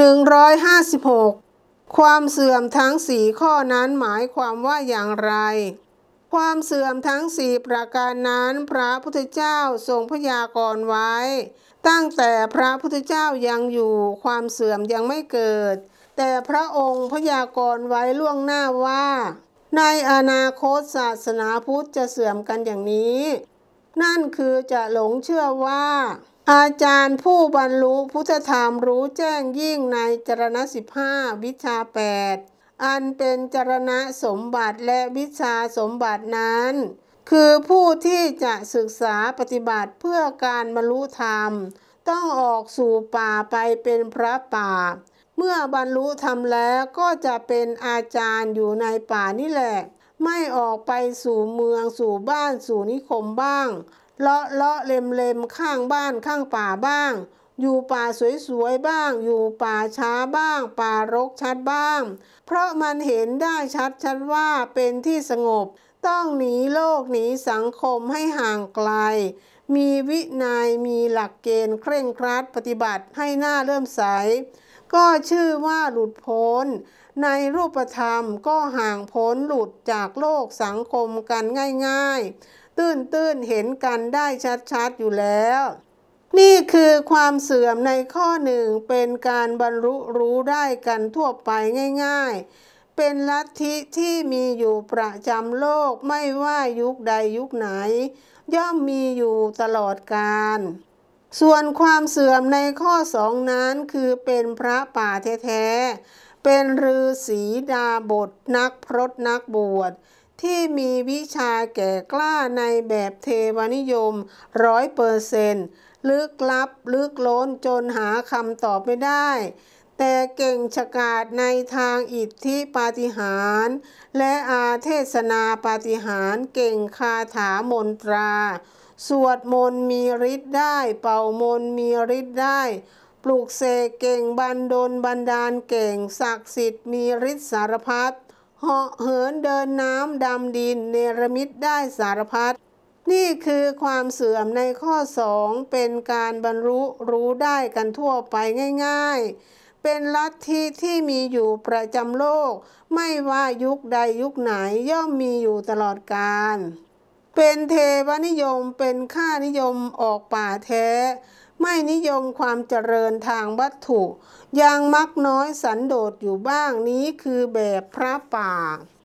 156 ความเสื่อมทั้งสี่ข้อนั้นหมายความว่าอย่างไร ความเสื่อมทั้งสี่ประการนั้นพระพุทธเจ้าทรงพยากรณ์ไว้ ตั้งแต่พระพุทธเจ้ายังอยู่ความเสื่อมยังไม่เกิด แต่พระองค์พยากรณ์ไว้ล่วงหน้าว่า ในอนาคตศาสนาพุทธจะเสื่อมกันอย่างนี้ นั่นคือจะหลงเชื่อว่า อาจารย์ผู้บรรลุพุทธธรรมรู้แจ้งยิ่งในจรณะสิบห้าวิชาแปดอันเป็นจรณะสมบัติและวิชาสมบัตินั้น คือผู้ที่จะศึกษาปฏิบัติเพื่อการบรรลุธรรม ต้องออกสู่ป่าไปเป็นพระป่า เมื่อบรรลุธรรมแล้วก็จะเป็นอาจารย์อยู่ในป่านี่แหละ ไม่ออกไปสู่เมืองสู่บ้านสู่นิคมบ้าง เลาะเลาะเล็มเล็มข้างบ้านข้างป่าบ้าง อยู่ป่าสวยๆบ้าง อยู่ป่าช้าบ้าง ป่ารกชัดบ้าง เพราะมันเห็นได้ชัดชัดว่าเป็นที่สงบ ต้องหนีโลกหนีสังคมให้ห่างไกล มีวินัยมีหลักเกณฑ์เคร่งครัดปฏิบัติให้หน้าเริ่มใส ก็ชื่อว่าหลุดพ้นในรูปธรรมก็ห่างพ้นหลุดจากโลกสังคมกันง่าย ๆ ตื้นๆเห็นกันได้ชัดๆอยู่แล้ว นี่คือความเสื่อมในข้อหนึ่งเป็นการบรรลุรู้ได้กันทั่วไปง่าย ๆ เป็นลัทธิที่มีอยู่ประจำโลกไม่ว่ายุคใดยุคไหน ย่อมมีอยู่ตลอดกาลส่วนความเสื่อมในข้อสองนั้นคือเป็นพระป่าแท้ๆ เป็นฤาษีดาบทนักพรตนักบวช ที่มีวิชาแก่กล้าในแบบเทวนิยมร้อยเปอร์เซนต์ลึกลับลึกล้นจนหาคำตอบไม่ได้ แต่เก่งฉกาจในทางอิทธิปาฏิหาริย์และอาเทศนาปาฏิหาริย์เก่งคาถามนตรา สวดมนต์มีฤทธิ์ได้ เป่ามนต์มีฤทธิ์ได้ ปลูกเสกเก่งบันดลบันดาลเก่งศักดิ์สิทธิ์มีฤทธิ์สารพัด เหาะเหินเดินน้ำดำดินเนรมิตได้สารพัดนี่คือความเสื่อมในข้อสองเป็นการบรรลุรู้ได้กันทั่วไปง่าย ๆ เป็นลัทธิที่มีอยู่ประจำโลก ไม่ว่ายุคใดยุคไหนย่อมมีอยู่ตลอดกาลเป็นเทวนิยมเป็นค่านิยมออกป่าแท้ ไม่นิยมความเจริญทางวัตถุ ยังมักน้อยสันโดษอยู่บ้างนี้คือแบบพระป่า